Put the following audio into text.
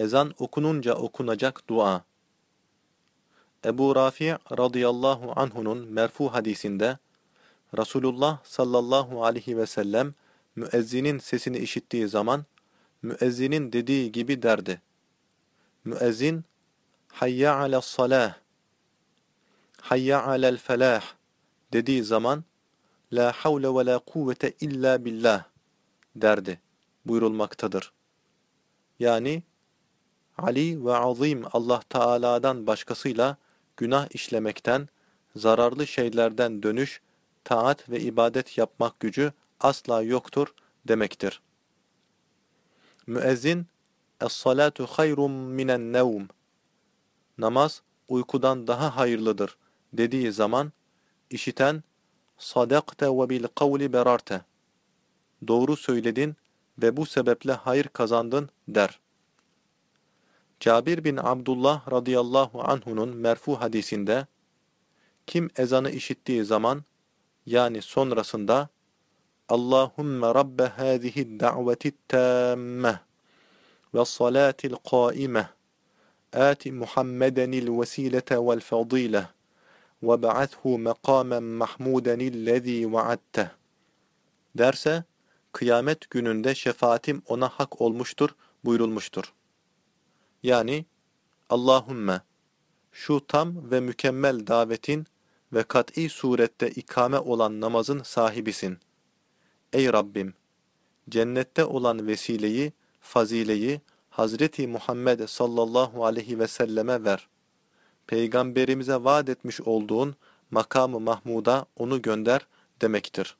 Ezan okununca okunacak dua. Ebu Rafi' radıyallahu anhunun merfu hadisinde Resulullah sallallahu aleyhi ve sellem müezzinin sesini işittiği zaman müezzinin dediği gibi derdi. Müezzin hayya alel salah hayya alel felah dediği zaman la havle ve la kuvvete illa billah derdi buyurulmaktadır. Yani Ali ve azim Allah Teala'dan başkasıyla günah işlemekten, zararlı şeylerden dönüş, taat ve ibadet yapmak gücü asla yoktur demektir. Müezzin, Es-salatu hayrun minen nevm. Namaz uykudan daha hayırlıdır dediği zaman, işiten, sadakte ve bil kavli berarte. Doğru söyledin ve bu sebeple hayır kazandın der. Cabir bin Abdullah radıyallahu anhunun merfu hadisinde, kim ezanı işittiği zaman, yani sonrasında, Allahümme Rabbe hâzihi da'veti tâmmeh ve salatil qâimeh آت محمدا الوسيلة والفضيلة وبعثه مقاما محمودا الذي وعدته derse kıyamet gününde şefaatim ona hak olmuştur buyurulmuştur. Yani Allahümme şu tam ve mükemmel davetin ve kat'i surette ikame olan namazın sahibisin. Ey Rabbim! Cennette olan vesileyi, fazileyi Hazreti Muhammed sallallahu aleyhi ve selleme ver. Peygamberimize vaat etmiş olduğun makamı Mahmud'a onu gönder demektir.